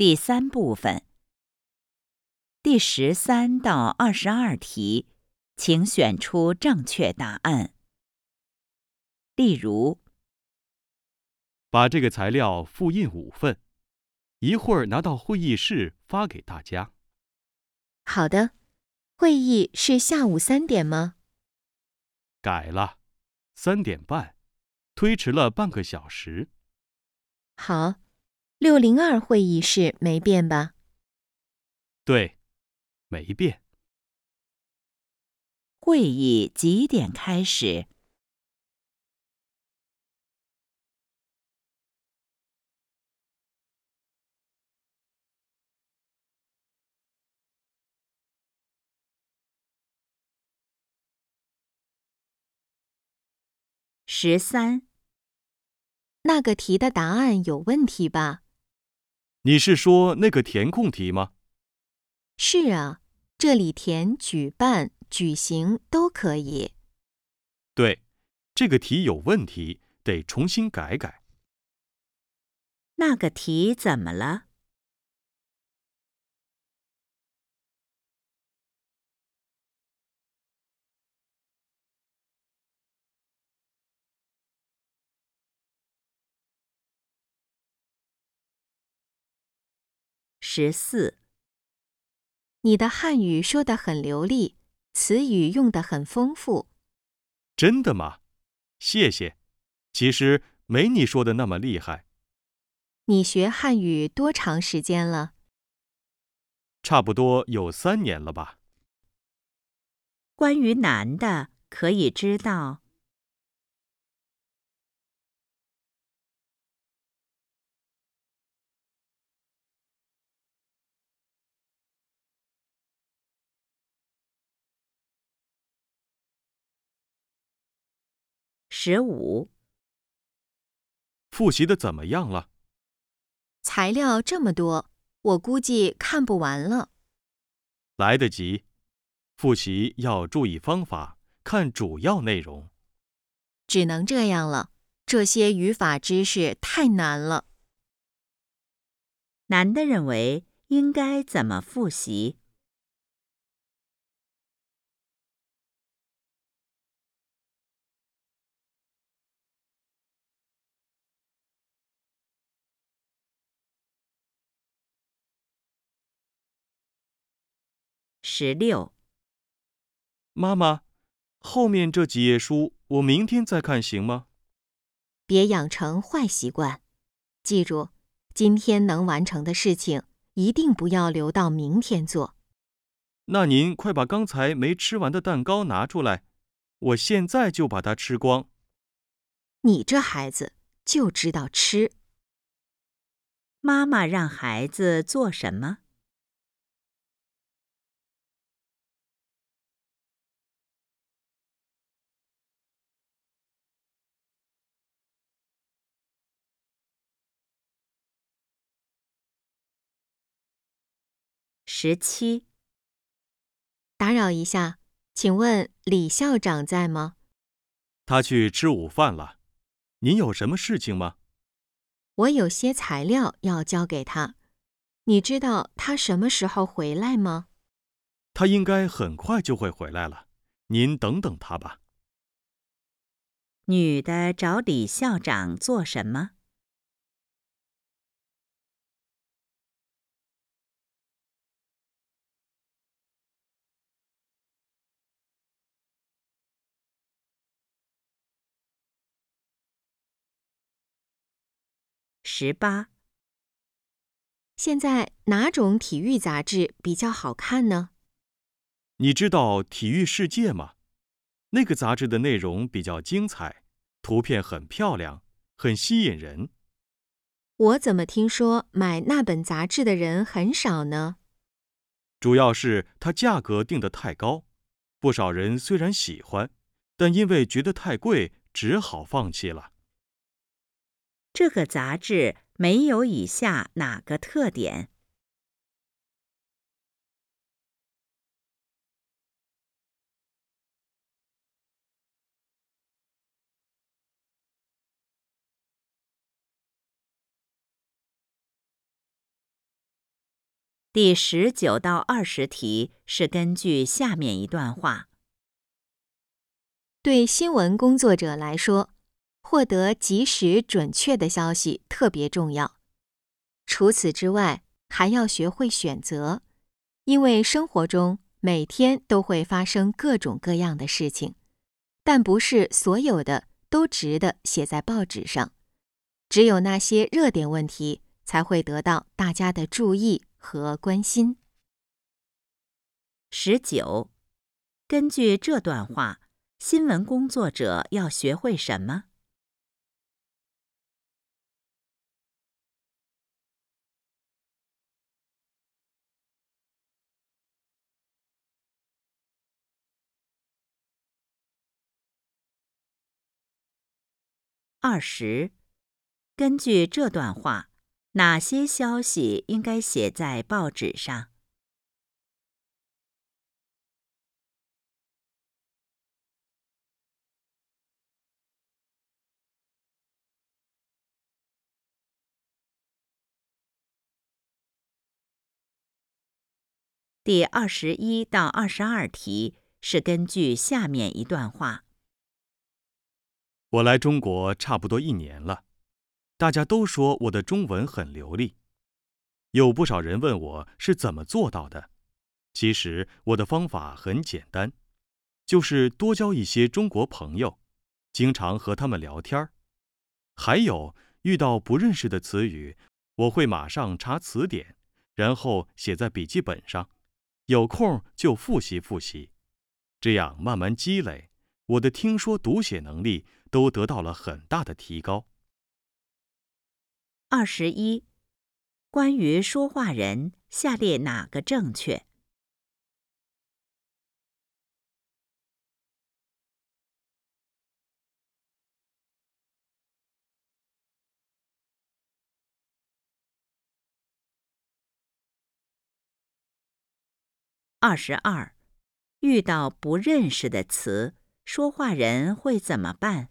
第三部分，第十三到二十二题，请选出正确答案。例如，把这个材料复印五份，一会儿拿到会议室发给大家。好的，会议是下午三点吗？改了，三点半，推迟了半个小时。好，六零二会议室没变吧？对，没变。会议几点开始？十三，那个题的答案有问题吧？你是说那个填空题吗？是啊，这里填举办、举行都可以。对，这个题有问题，得重新改改。那个题怎么了？十四，你的汉语说得很流利，词语用得很丰富。真的吗？谢谢。其实没你说的那么厉害。你学汉语多长时间了？差不多有三年了吧。关于男的，可以知道。十五，复习的怎么样了？材料这么多，我估计看不完了。来得及。复习要注意方法，看主要内容。只能这样了，这些语法知识太难了。男的认为应该怎么复习？十六，妈妈，后面这几页书我明天再看行吗？别养成坏习惯，记住，今天能完成的事情一定不要留到明天做。那您快把刚才没吃完的蛋糕拿出来，我现在就把它吃光。你这孩子就知道吃。妈妈让孩子做什么？十七，打扰一下，请问李校长在吗？他去吃午饭了。您有什么事情吗？我有些材料要交给他。你知道他什么时候回来吗？他应该很快就会回来了。您等等他吧。女的找李校长做什么？十八，现在哪种体育杂志比较好看呢？你知道《体育世界》吗？那个杂志的内容比较精彩，图片很漂亮，很吸引人。我怎么听说买那本杂志的人很少呢？主要是它价格定得太高，不少人虽然喜欢，但因为觉得太贵，只好放弃了。这个杂志没有以下哪个特点？第十九到二十题是根据下面一段话。对新闻工作者来说，获得及时准确的消息特别重要。除此之外，还要学会选择，因为生活中每天都会发生各种各样的事情，但不是所有的都值得写在报纸上。只有那些热点问题才会得到大家的注意和关心。十九，根据这段话，新闻工作者要学会什么？二十，根据这段话，哪些消息应该写在报纸上？第二十一到二十二题是根据下面一段话。我来中国差不多一年了，大家都说我的中文很流利，有不少人问我是怎么做到的。其实我的方法很简单，就是多交一些中国朋友，经常和他们聊天儿。还有遇到不认识的词语，我会马上查词典，然后写在笔记本上，有空就复习复习，这样慢慢积累。我的听说读写能力都得到了很大的提高。二十一，关于说话人，下列哪个正确？二十二，遇到不认识的词。说话人会怎么办？